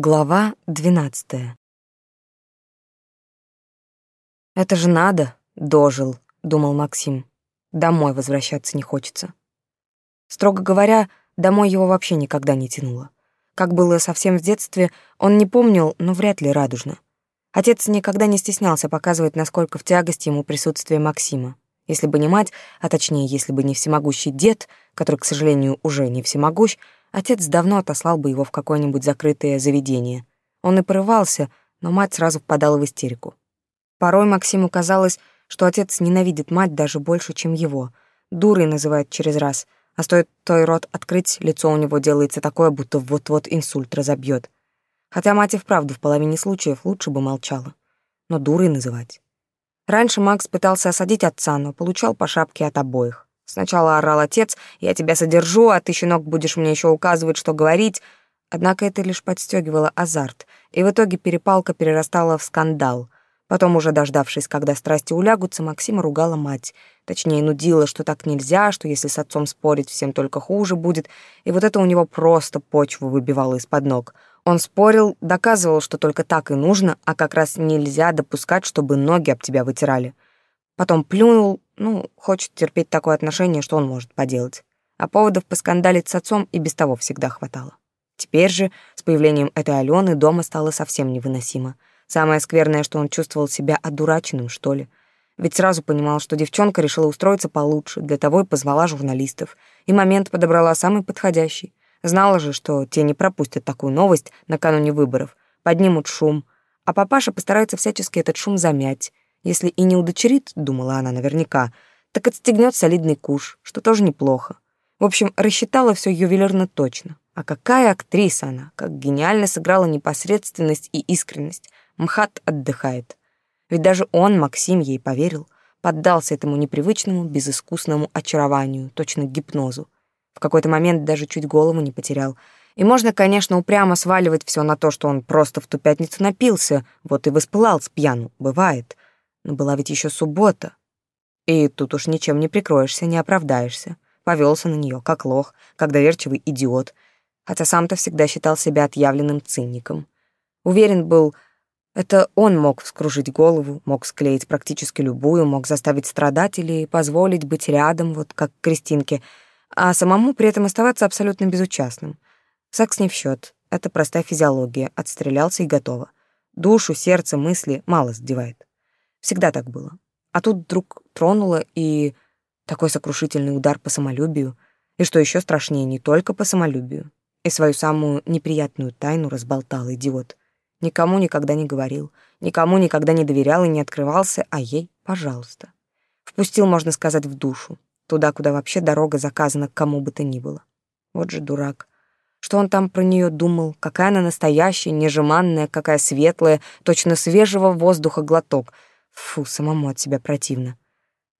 Глава двенадцатая. «Это же надо!» — дожил, — думал Максим. «Домой возвращаться не хочется». Строго говоря, домой его вообще никогда не тянуло. Как было совсем в детстве, он не помнил, но вряд ли радужно. Отец никогда не стеснялся показывать, насколько в тягости ему присутствие Максима. Если бы не мать, а точнее, если бы не всемогущий дед, который, к сожалению, уже не всемогущ, отец давно отослал бы его в какое-нибудь закрытое заведение. Он и порывался, но мать сразу впадала в истерику. Порой Максиму казалось, что отец ненавидит мать даже больше, чем его. Дурой называет через раз, а стоит той рот открыть, лицо у него делается такое, будто вот-вот инсульт разобьет. Хотя мать и вправду в половине случаев лучше бы молчала. Но дурой называть. Раньше Макс пытался осадить отца, но получал по шапке от обоих. Сначала орал отец, «Я тебя содержу, а ты, щенок, будешь мне еще указывать, что говорить». Однако это лишь подстегивало азарт, и в итоге перепалка перерастала в скандал. Потом, уже дождавшись, когда страсти улягутся, Максима ругала мать. Точнее, нудила, что так нельзя, что если с отцом спорить, всем только хуже будет, и вот это у него просто почву выбивало из-под ног — он спорил, доказывал, что только так и нужно, а как раз нельзя допускать, чтобы ноги об тебя вытирали. Потом плюнул, ну, хочет терпеть такое отношение, что он может поделать. А поводов поскандалить с отцом и без того всегда хватало. Теперь же, с появлением этой Алены, дома стало совсем невыносимо. Самое скверное, что он чувствовал себя одураченным, что ли. Ведь сразу понимал, что девчонка решила устроиться получше, для того и позвала журналистов. И момент подобрала самый подходящий. Знала же, что те не пропустят такую новость накануне выборов, поднимут шум, а папаша постарается всячески этот шум замять. Если и не удочерит, думала она наверняка, так отстегнет солидный куш, что тоже неплохо. В общем, рассчитала все ювелирно точно. А какая актриса она, как гениально сыграла непосредственность и искренность. МХАТ отдыхает. Ведь даже он, Максим, ей поверил, поддался этому непривычному, безыскусному очарованию, точно гипнозу. В какой-то момент даже чуть голову не потерял. И можно, конечно, упрямо сваливать все на то, что он просто в ту пятницу напился, вот и воспылал с пьяну, бывает. Но была ведь еще суббота. И тут уж ничем не прикроешься, не оправдаешься. Повелся на нее, как лох, как доверчивый идиот, хотя сам-то всегда считал себя отъявленным циником. Уверен был, это он мог вскружить голову, мог склеить практически любую, мог заставить страдать или позволить быть рядом, вот как Кристинке — а самому при этом оставаться абсолютно безучастным. Секс не в счет, это простая физиология, отстрелялся и готово. Душу, сердце, мысли мало задевает. Всегда так было. А тут вдруг тронуло и такой сокрушительный удар по самолюбию, и что еще страшнее, не только по самолюбию, и свою самую неприятную тайну разболтал идиот. Никому никогда не говорил, никому никогда не доверял и не открывался, а ей — пожалуйста. Впустил, можно сказать, в душу туда, куда вообще дорога заказана кому бы то ни было. Вот же дурак. Что он там про нее думал? Какая она настоящая, нежеманная, какая светлая, точно свежего воздуха глоток. Фу, самому от себя противно.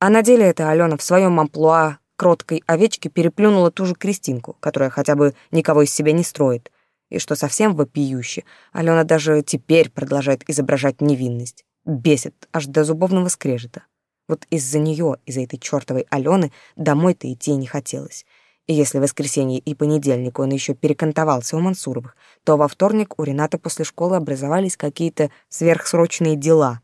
А на деле это Алена в своем амплуа кроткой овечки переплюнула ту же Кристинку, которая хотя бы никого из себя не строит. И что совсем вопиюще, Алена даже теперь продолжает изображать невинность. Бесит аж до зубовного скрежета. Вот из-за нее, из-за этой чертовой Алены, домой-то идти не хотелось. И если в воскресенье и понедельник он еще перекантовался у Мансуровых, то во вторник у Рената после школы образовались какие-то сверхсрочные дела.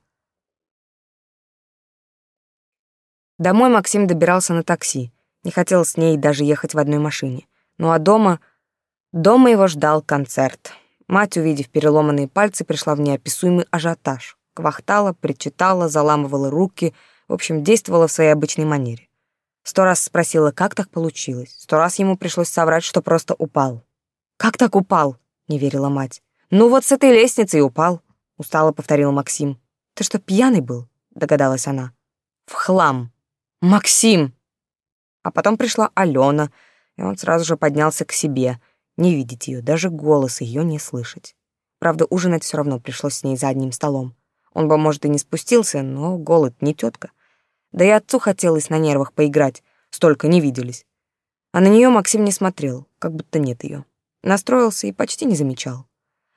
Домой Максим добирался на такси. Не хотел с ней даже ехать в одной машине. Ну а дома... Дома его ждал концерт. Мать, увидев переломанные пальцы, пришла в неописуемый ажиотаж. Квахтала, причитала, заламывала руки — в общем, действовала в своей обычной манере. Сто раз спросила, как так получилось. Сто раз ему пришлось соврать, что просто упал. «Как так упал?» — не верила мать. «Ну вот с этой лестницы и упал», — устало повторил Максим. «Ты что, пьяный был?» — догадалась она. «В хлам! Максим!» А потом пришла Алена, и он сразу же поднялся к себе. Не видеть ее, даже голос ее не слышать. Правда, ужинать все равно пришлось с ней за одним столом. Он бы, может, и не спустился, но голод не тетка. Да и отцу хотелось на нервах поиграть, столько не виделись. А на нее Максим не смотрел, как будто нет ее. Настроился и почти не замечал.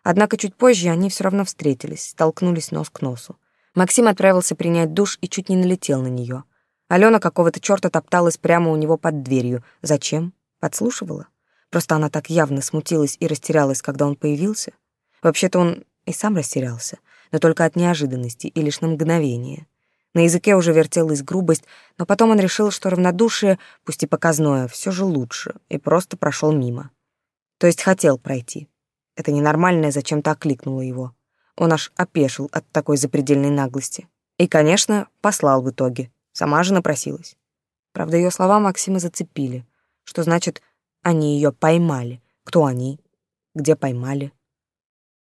Однако чуть позже они все равно встретились, столкнулись нос к носу. Максим отправился принять душ и чуть не налетел на нее. Алена какого-то черта топталась прямо у него под дверью. Зачем? Подслушивала? Просто она так явно смутилась и растерялась, когда он появился. Вообще-то он и сам растерялся, но только от неожиданности и лишь на мгновение. На языке уже вертелась грубость, но потом он решил, что равнодушие, пусть и показное, все же лучше, и просто прошел мимо. То есть хотел пройти. Это ненормальное зачем-то окликнуло его. Он аж опешил от такой запредельной наглости. И, конечно, послал в итоге. Сама же напросилась. Правда, ее слова Максима зацепили. Что значит, они ее поймали? Кто они? Где поймали?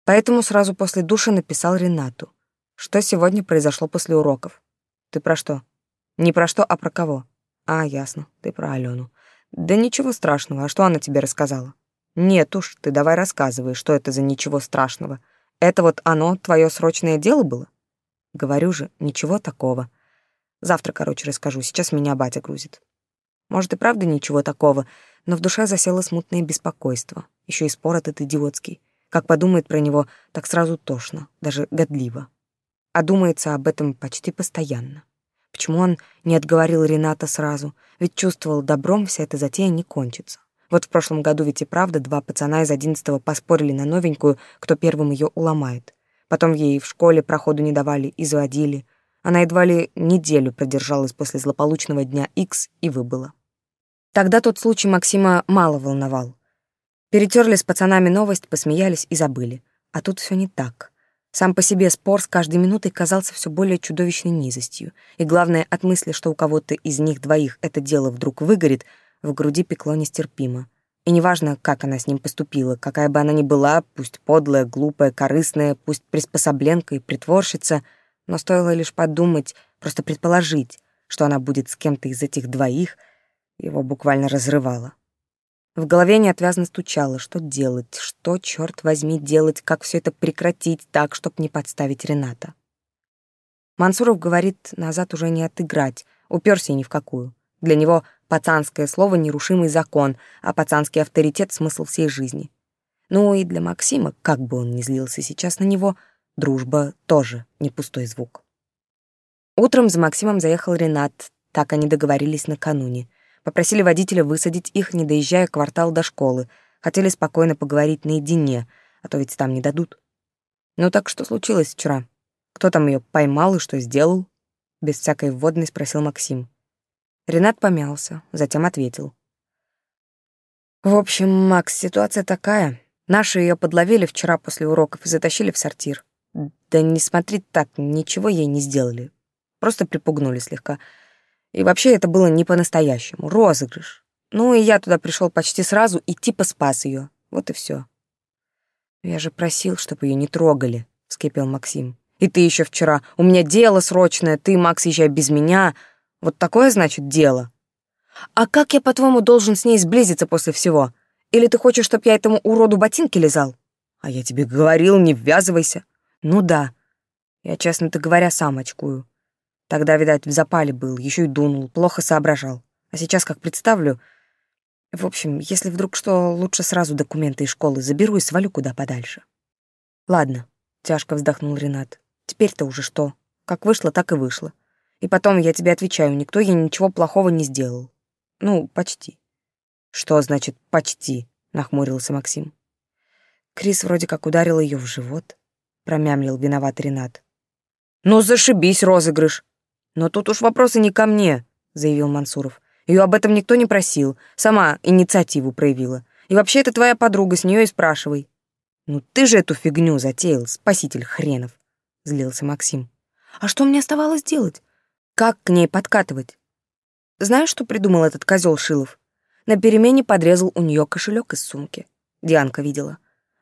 Поэтому сразу после душа написал Ренату. Что сегодня произошло после уроков? Ты про что? Не про что, а про кого? А, ясно, ты про Алену. Да ничего страшного, а что она тебе рассказала? Нет уж, ты давай рассказывай, что это за ничего страшного. Это вот оно, твое срочное дело было? Говорю же, ничего такого. Завтра, короче, расскажу, сейчас меня батя грузит. Может, и правда ничего такого, но в душе засело смутное беспокойство. Еще и спор этот идиотский. Как подумает про него, так сразу тошно, даже годливо а думается об этом почти постоянно. Почему он не отговорил Рената сразу? Ведь чувствовал, добром вся эта затея не кончится. Вот в прошлом году ведь и правда два пацана из одиннадцатого поспорили на новенькую, кто первым ее уломает. Потом ей в школе проходу не давали, изводили. Она едва ли неделю продержалась после злополучного дня X и выбыла. Тогда тот случай Максима мало волновал. Перетерли с пацанами новость, посмеялись и забыли. А тут все не так. Сам по себе спор с каждой минутой казался все более чудовищной низостью, и главное, от мысли, что у кого-то из них двоих это дело вдруг выгорит, в груди пекло нестерпимо. И неважно, как она с ним поступила, какая бы она ни была, пусть подлая, глупая, корыстная, пусть приспособленка и притворщица, но стоило лишь подумать, просто предположить, что она будет с кем-то из этих двоих, его буквально разрывало. В голове неотвязно стучало, что делать, что, черт возьми, делать, как все это прекратить так, чтоб не подставить Рената. Мансуров говорит, назад уже не отыграть, уперся ни в какую. Для него пацанское слово — нерушимый закон, а пацанский авторитет — смысл всей жизни. Ну и для Максима, как бы он ни злился сейчас на него, дружба тоже не пустой звук. Утром за Максимом заехал Ренат, так они договорились накануне — Попросили водителя высадить их, не доезжая квартал до школы. Хотели спокойно поговорить наедине, а то ведь там не дадут. Ну так что случилось вчера? Кто там ее поймал и что сделал? Без всякой вводной спросил Максим. Ренат помялся, затем ответил. В общем, Макс, ситуация такая. Наши ее подловили вчера после уроков и затащили в сортир. Да не смотри так, ничего ей не сделали. Просто припугнули слегка. И вообще это было не по-настоящему, розыгрыш. Ну и я туда пришел почти сразу и типа спас ее. Вот и все. Я же просил, чтобы ее не трогали, вскипел Максим. И ты еще вчера. У меня дело срочное, ты, Макс, езжай без меня. Вот такое, значит, дело. А как я, по-твоему, должен с ней сблизиться после всего? Или ты хочешь, чтобы я этому уроду ботинки лизал? А я тебе говорил, не ввязывайся. Ну да. Я, честно-то говоря, сам очкую. Тогда, видать, в запале был, еще и дунул, плохо соображал. А сейчас, как представлю... В общем, если вдруг что, лучше сразу документы из школы заберу и свалю куда подальше. Ладно, тяжко вздохнул Ренат. Теперь-то уже что? Как вышло, так и вышло. И потом, я тебе отвечаю, никто ей ничего плохого не сделал. Ну, почти. Что значит «почти»? Нахмурился Максим. Крис вроде как ударил ее в живот. Промямлил виноват Ренат. «Ну, зашибись, розыгрыш!» «Но тут уж вопросы не ко мне», — заявил Мансуров. «Ее об этом никто не просил. Сама инициативу проявила. И вообще это твоя подруга, с нее и спрашивай». «Ну ты же эту фигню затеял, спаситель хренов», — злился Максим. «А что мне оставалось делать? Как к ней подкатывать?» Знаешь, что придумал этот козел Шилов? На перемене подрезал у нее кошелек из сумки. Дианка видела.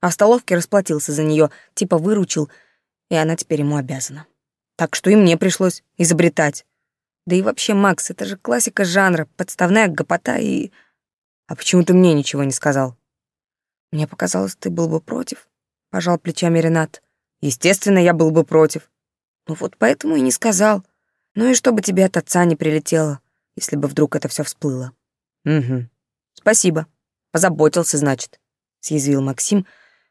А в столовке расплатился за нее, типа выручил, и она теперь ему обязана. Так что и мне пришлось изобретать. Да и вообще, Макс, это же классика жанра, подставная гопота и... А почему ты мне ничего не сказал? Мне показалось, ты был бы против, пожал плечами Ренат. Естественно, я был бы против. Ну вот поэтому и не сказал. Ну и чтобы тебе от отца не прилетело, если бы вдруг это все всплыло. Угу. Спасибо. Позаботился, значит, съязвил Максим,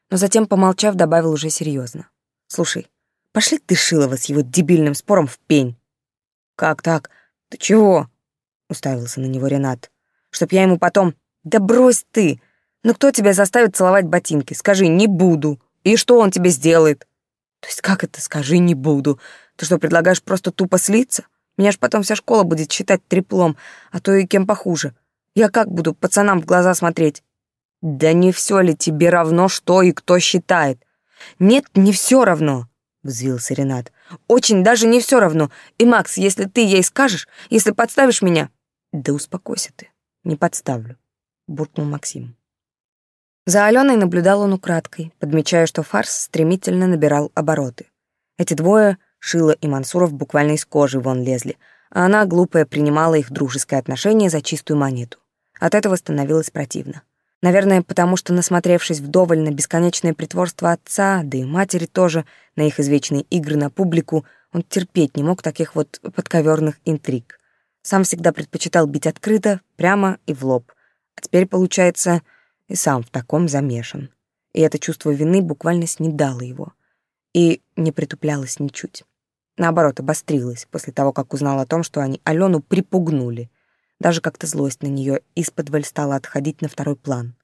но затем, помолчав, добавил уже серьезно. Слушай, Пошли ты, Шилова, с его дебильным спором в пень. Как так? Ты чего? Уставился на него Ренат. Чтоб я ему потом... Да брось ты! Ну кто тебя заставит целовать ботинки? Скажи, не буду. И что он тебе сделает? То есть как это, скажи, не буду. Ты что, предлагаешь просто тупо слиться? Меня ж потом вся школа будет считать треплом, а то и кем похуже. Я как буду пацанам в глаза смотреть? Да не все ли тебе равно, что и кто считает? Нет, не все равно, взвился Ренат. Очень даже не все равно. И, Макс, если ты ей скажешь, если подставишь меня... Да успокойся ты, не подставлю, буркнул Максим. За Аленой наблюдал он украдкой, подмечая, что фарс стремительно набирал обороты. Эти двое Шила и Мансуров буквально из кожи вон лезли, а она, глупая, принимала их дружеское отношение за чистую монету. От этого становилось противно. Наверное, потому что, насмотревшись вдоволь на бесконечное притворство отца, да и матери тоже, на их извечные игры на публику, он терпеть не мог таких вот подковерных интриг. Сам всегда предпочитал бить открыто, прямо и в лоб. А теперь, получается, и сам в таком замешан. И это чувство вины буквально снедало его. И не притуплялось ничуть. Наоборот, обострилась после того, как узнал о том, что они Алену припугнули. Даже как-то злость на нее из-под стала отходить на второй план.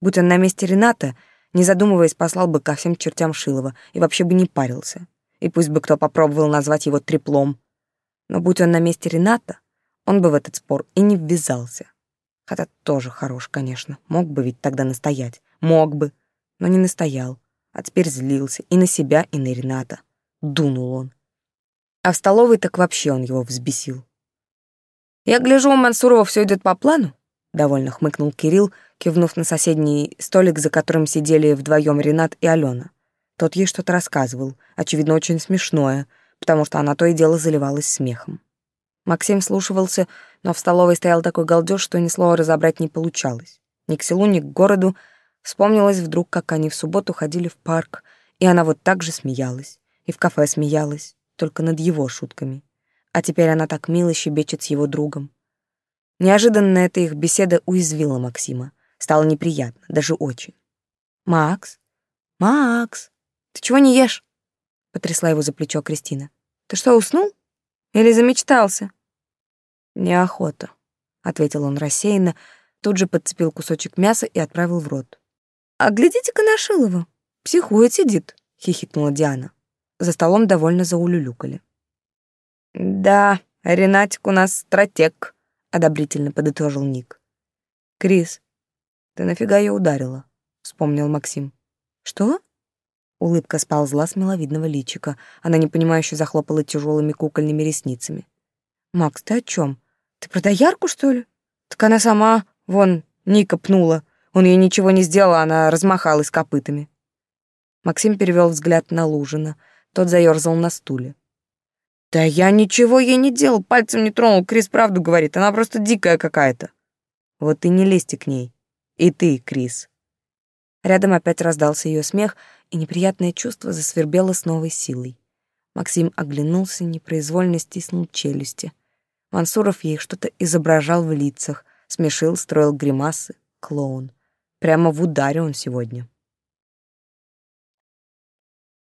Будь он на месте Рената, не задумываясь, послал бы ко всем чертям Шилова и вообще бы не парился. И пусть бы кто попробовал назвать его треплом. Но будь он на месте Рената, он бы в этот спор и не ввязался. Хотя тоже хорош, конечно, мог бы ведь тогда настоять. Мог бы, но не настоял. А теперь злился и на себя, и на Рената. Дунул он. А в столовой так вообще он его взбесил. «Я гляжу, у Мансурова все идет по плану?» — довольно хмыкнул Кирилл, кивнув на соседний столик, за которым сидели вдвоем Ренат и Алена. Тот ей что-то рассказывал, очевидно, очень смешное, потому что она то и дело заливалась смехом. Максим слушивался, но в столовой стоял такой галдеж, что ни слова разобрать не получалось. Ни к селу, ни к городу вспомнилось вдруг, как они в субботу ходили в парк, и она вот так же смеялась, и в кафе смеялась, только над его шутками. А теперь она так мило щебечет с его другом. Неожиданно эта их беседа уязвила Максима. Стало неприятно, даже очень. «Макс? Макс, ты чего не ешь?» Потрясла его за плечо Кристина. «Ты что, уснул? Или замечтался?» «Неохота», — ответил он рассеянно, тут же подцепил кусочек мяса и отправил в рот. «А глядите-ка на Шилова. Психует сидит», — хихикнула Диана. За столом довольно заулюлюкали. «Да, Ренатик у нас стратег», — одобрительно подытожил Ник. «Крис, ты нафига ее ударила?» — вспомнил Максим. «Что?» Улыбка сползла с миловидного личика. Она непонимающе захлопала тяжелыми кукольными ресницами. «Макс, ты о чем? Ты про доярку, что ли? Так она сама, вон, Ника пнула. Он ей ничего не сделал, она размахалась копытами». Максим перевел взгляд на Лужина — тот заерзал на стуле. «Да я ничего ей не делал, пальцем не тронул, Крис правду говорит, она просто дикая какая-то». «Вот ты не лезьте к ней. И ты, Крис». Рядом опять раздался ее смех, и неприятное чувство засвербело с новой силой. Максим оглянулся, непроизвольно стиснул челюсти. Мансуров ей что-то изображал в лицах, смешил, строил гримасы. Клоун. Прямо в ударе он сегодня.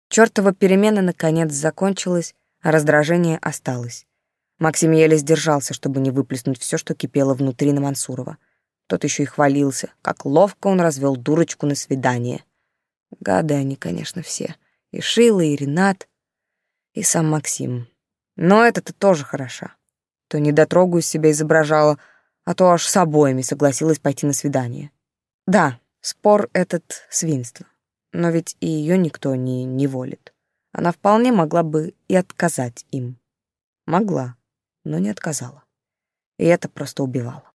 Чёртова перемена наконец закончилась, а раздражение осталось. Максим еле сдержался, чтобы не выплеснуть все, что кипело внутри на Мансурова. Тот еще и хвалился, как ловко он развел дурочку на свидание. Гады они, конечно, все. И Шила, и Ренат, и сам Максим. Но это-то тоже хороша. То недотрогу из себя изображала, а то аж с обоими согласилась пойти на свидание. Да, спор этот — свинство но ведь и ее никто не неволит. Она вполне могла бы и отказать им. Могла, но не отказала. И это просто убивало.